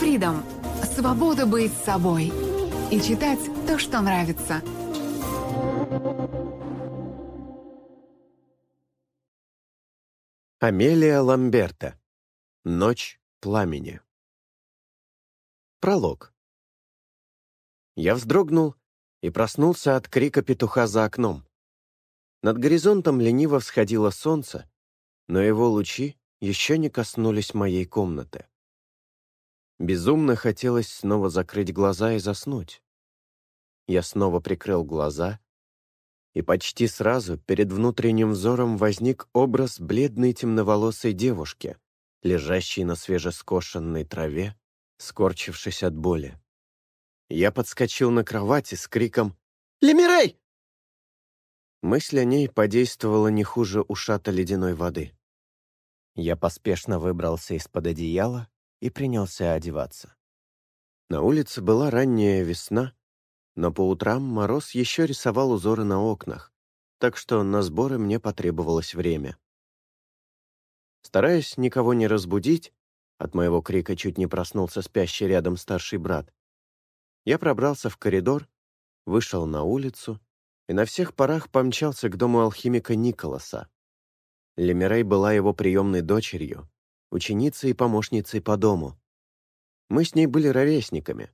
Freedom – свобода быть собой и читать то, что нравится. Амелия Ламберта. Ночь пламени. Пролог. Я вздрогнул и проснулся от крика петуха за окном. Над горизонтом лениво всходило солнце, но его лучи еще не коснулись моей комнаты. Безумно хотелось снова закрыть глаза и заснуть. Я снова прикрыл глаза, и почти сразу перед внутренним взором возник образ бледной темноволосой девушки, лежащей на свежескошенной траве, скорчившись от боли. Я подскочил на кровати с криком «Лемирей!». Мысль о ней подействовала не хуже ушата ледяной воды. Я поспешно выбрался из-под одеяла и принялся одеваться. На улице была ранняя весна, но по утрам мороз еще рисовал узоры на окнах, так что на сборы мне потребовалось время. Стараясь никого не разбудить, от моего крика чуть не проснулся спящий рядом старший брат, я пробрался в коридор, вышел на улицу и на всех парах помчался к дому алхимика Николаса. Лемирей была его приемной дочерью, ученицей и помощницей по дому. Мы с ней были ровесниками,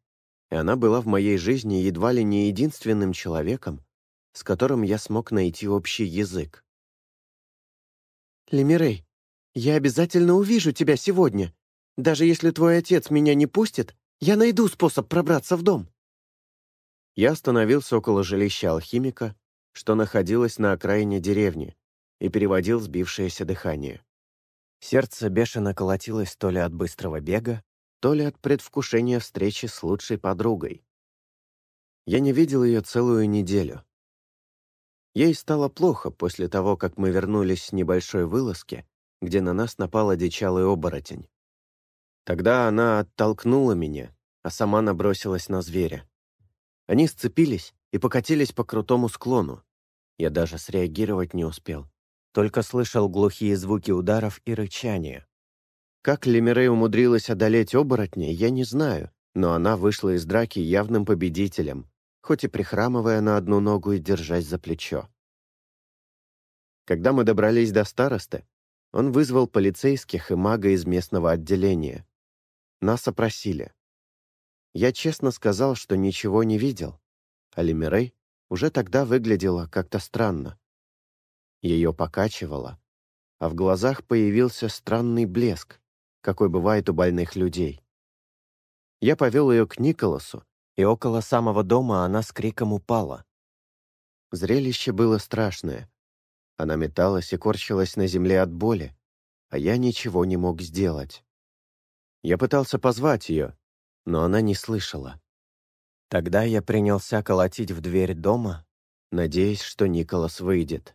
и она была в моей жизни едва ли не единственным человеком, с которым я смог найти общий язык. «Лемирей, я обязательно увижу тебя сегодня. Даже если твой отец меня не пустит, я найду способ пробраться в дом». Я остановился около жилища алхимика, что находилось на окраине деревни, и переводил сбившееся дыхание. Сердце бешено колотилось то ли от быстрого бега, то ли от предвкушения встречи с лучшей подругой. Я не видел ее целую неделю. Ей стало плохо после того, как мы вернулись с небольшой вылазки, где на нас напал одичалый оборотень. Тогда она оттолкнула меня, а сама набросилась на зверя. Они сцепились и покатились по крутому склону. Я даже среагировать не успел только слышал глухие звуки ударов и рычания. Как Лемирей умудрилась одолеть оборотня, я не знаю, но она вышла из драки явным победителем, хоть и прихрамывая на одну ногу и держась за плечо. Когда мы добрались до старосты, он вызвал полицейских и мага из местного отделения. Нас опросили. Я честно сказал, что ничего не видел, а Лемирей уже тогда выглядела как-то странно. Ее покачивало, а в глазах появился странный блеск, какой бывает у больных людей. Я повел ее к Николасу, и около самого дома она с криком упала. Зрелище было страшное. Она металась и корчилась на земле от боли, а я ничего не мог сделать. Я пытался позвать ее, но она не слышала. Тогда я принялся колотить в дверь дома, надеясь, что Николас выйдет.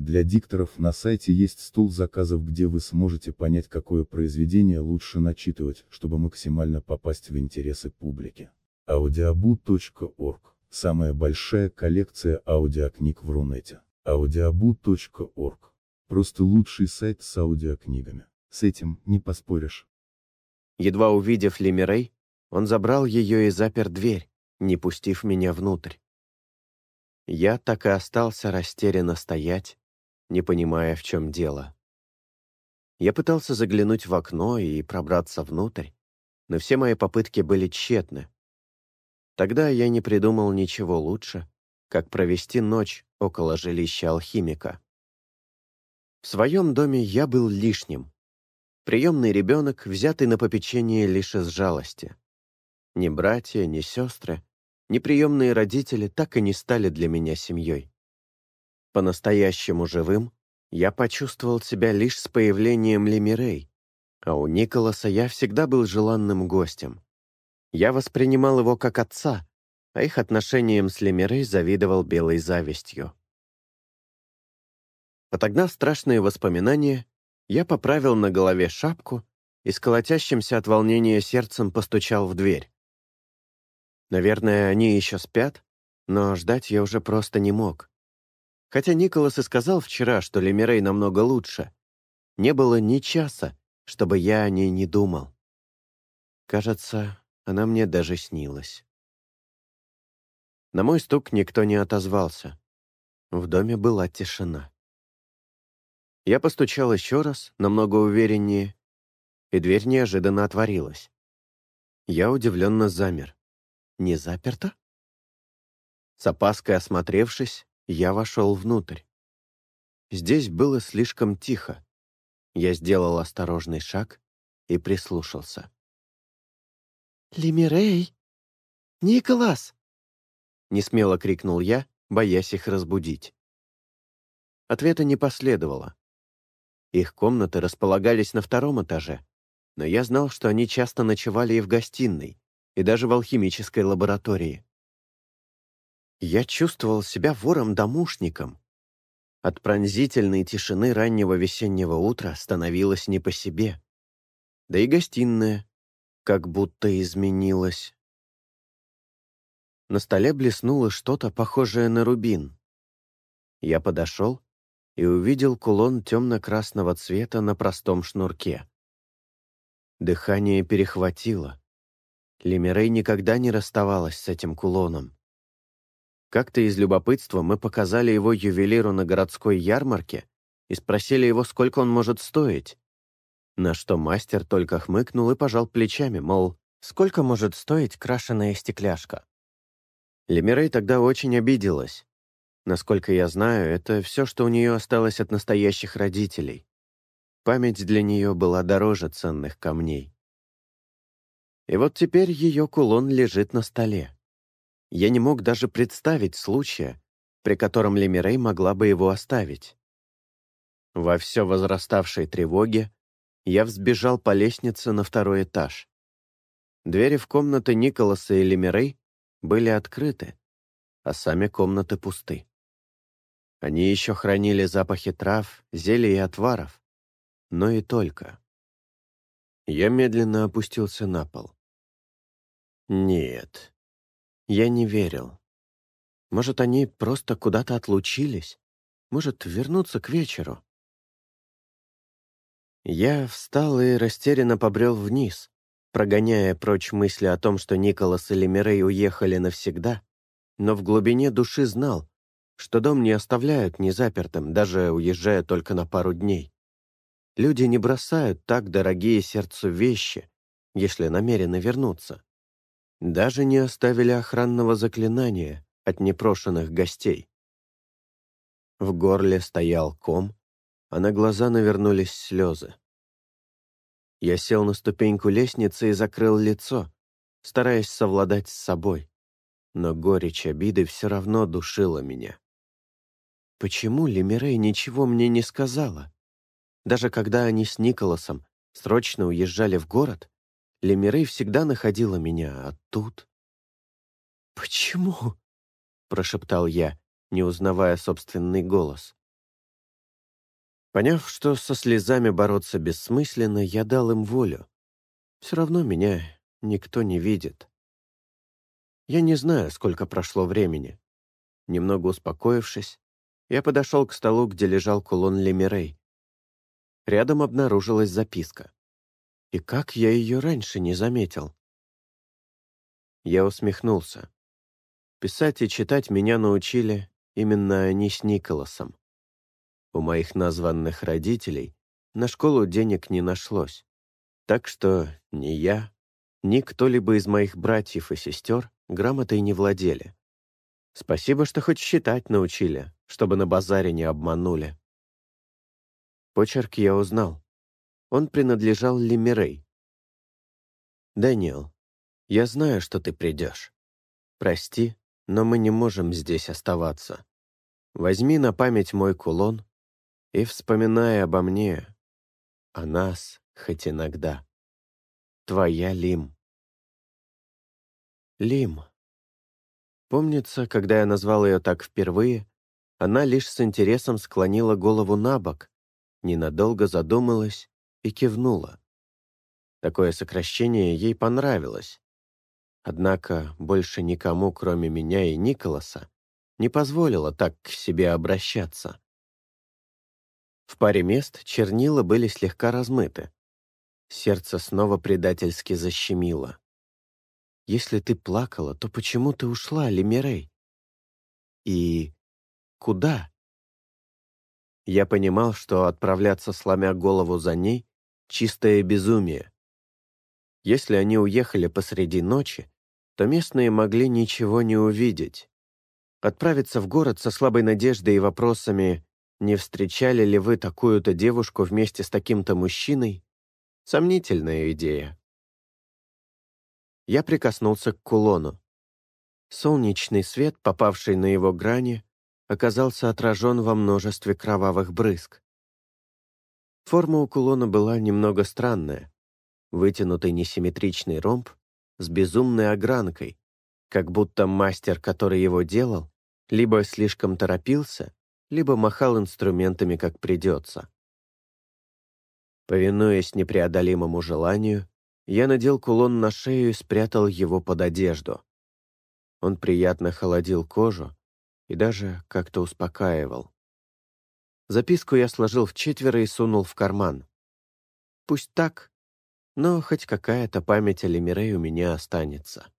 Для дикторов на сайте есть стол заказов, где вы сможете понять, какое произведение лучше начитывать, чтобы максимально попасть в интересы публики. audiobu.org – самая большая коллекция аудиокниг в Рунете. audiobu.org – просто лучший сайт с аудиокнигами. С этим не поспоришь. Едва увидев Лемирей, он забрал ее и запер дверь, не пустив меня внутрь. Я так и остался растерянно стоять, не понимая, в чем дело. Я пытался заглянуть в окно и пробраться внутрь, но все мои попытки были тщетны. Тогда я не придумал ничего лучше, как провести ночь около жилища алхимика. В своем доме я был лишним. Приемный ребенок, взятый на попечение лишь из жалости. Ни братья, ни сестры, ни приемные родители так и не стали для меня семьей. По-настоящему живым я почувствовал себя лишь с появлением Лемирей, а у Николаса я всегда был желанным гостем. Я воспринимал его как отца, а их отношениям с Лемирей завидовал белой завистью. Отогнав страшные воспоминания, я поправил на голове шапку и с колотящимся от волнения сердцем постучал в дверь. Наверное, они еще спят, но ждать я уже просто не мог. Хотя Николас и сказал вчера, что Лемирей намного лучше. Не было ни часа, чтобы я о ней не думал. Кажется, она мне даже снилась. На мой стук никто не отозвался. В доме была тишина. Я постучал еще раз, намного увереннее, и дверь неожиданно отворилась. Я удивленно замер. Не заперто? С опаской осмотревшись, я вошел внутрь. Здесь было слишком тихо. Я сделал осторожный шаг и прислушался. «Лемирей! Николас!» — несмело крикнул я, боясь их разбудить. Ответа не последовало. Их комнаты располагались на втором этаже, но я знал, что они часто ночевали и в гостиной, и даже в алхимической лаборатории. Я чувствовал себя вором-домушником. От пронзительной тишины раннего весеннего утра становилось не по себе. Да и гостиная как будто изменилась. На столе блеснуло что-то похожее на рубин. Я подошел и увидел кулон темно-красного цвета на простом шнурке. Дыхание перехватило. Лемирей никогда не расставалась с этим кулоном. Как-то из любопытства мы показали его ювелиру на городской ярмарке и спросили его, сколько он может стоить. На что мастер только хмыкнул и пожал плечами, мол, сколько может стоить крашеная стекляшка. Лемирей тогда очень обиделась. Насколько я знаю, это все, что у нее осталось от настоящих родителей. Память для нее была дороже ценных камней. И вот теперь ее кулон лежит на столе. Я не мог даже представить случая, при котором Лемирей могла бы его оставить. Во все возраставшей тревоге я взбежал по лестнице на второй этаж. Двери в комнаты Николаса и Лемирей были открыты, а сами комнаты пусты. Они еще хранили запахи трав, зелий и отваров, но и только. Я медленно опустился на пол. Нет, я не верил. Может, они просто куда-то отлучились? Может, вернуться к вечеру? Я встал и растерянно побрел вниз, прогоняя прочь мысли о том, что Николас и Лемирей уехали навсегда, но в глубине души знал, что дом не оставляют незапертым, даже уезжая только на пару дней. Люди не бросают так дорогие сердцу вещи, если намерены вернуться. Даже не оставили охранного заклинания от непрошенных гостей. В горле стоял ком, а на глаза навернулись слезы. Я сел на ступеньку лестницы и закрыл лицо, стараясь совладать с собой. Но горечь обиды все равно душила меня. Почему Лемирей ничего мне не сказала? Даже когда они с Николасом срочно уезжали в город, Лемирей всегда находила меня, а тут... «Почему?» — прошептал я, не узнавая собственный голос. Поняв, что со слезами бороться бессмысленно, я дал им волю. Все равно меня никто не видит. Я не знаю, сколько прошло времени. Немного успокоившись, я подошел к столу, где лежал кулон Лемирей. Рядом обнаружилась записка. И как я ее раньше не заметил? Я усмехнулся. Писать и читать меня научили именно они с Николасом. У моих названных родителей на школу денег не нашлось, так что ни я, ни кто-либо из моих братьев и сестер грамотой не владели. Спасибо, что хоть считать научили, чтобы на базаре не обманули. Почерк я узнал. Он принадлежал Лемирей. «Дэниел, я знаю, что ты придешь. Прости, но мы не можем здесь оставаться. Возьми на память мой кулон и вспоминай обо мне, о нас хоть иногда. Твоя Лим. Лим. Помнится, когда я назвал ее так впервые, она лишь с интересом склонила голову на бок, ненадолго задумалась и кивнула. Такое сокращение ей понравилось. Однако больше никому, кроме меня и Николаса, не позволила так к себе обращаться. В паре мест чернила были слегка размыты. Сердце снова предательски защемило. Если ты плакала, то почему ты ушла, Лемирей? И куда? Я понимал, что отправляться, сломя голову за ней, — чистое безумие. Если они уехали посреди ночи, то местные могли ничего не увидеть. Отправиться в город со слабой надеждой и вопросами «Не встречали ли вы такую-то девушку вместе с таким-то мужчиной?» — сомнительная идея. Я прикоснулся к кулону. Солнечный свет, попавший на его грани, оказался отражен во множестве кровавых брызг. Форма у кулона была немного странная. Вытянутый несимметричный ромб с безумной огранкой, как будто мастер, который его делал, либо слишком торопился, либо махал инструментами, как придется. Повинуясь непреодолимому желанию, я надел кулон на шею и спрятал его под одежду. Он приятно холодил кожу и даже как-то успокаивал. Записку я сложил в четверо и сунул в карман. Пусть так, но хоть какая-то память о Лемирей у меня останется.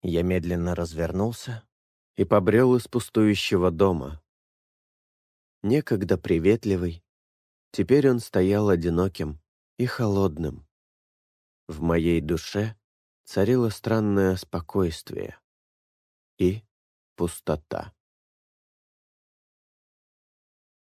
Я медленно развернулся и побрел из пустующего дома. Некогда приветливый, теперь он стоял одиноким и холодным. В моей душе царило странное спокойствие и пустота.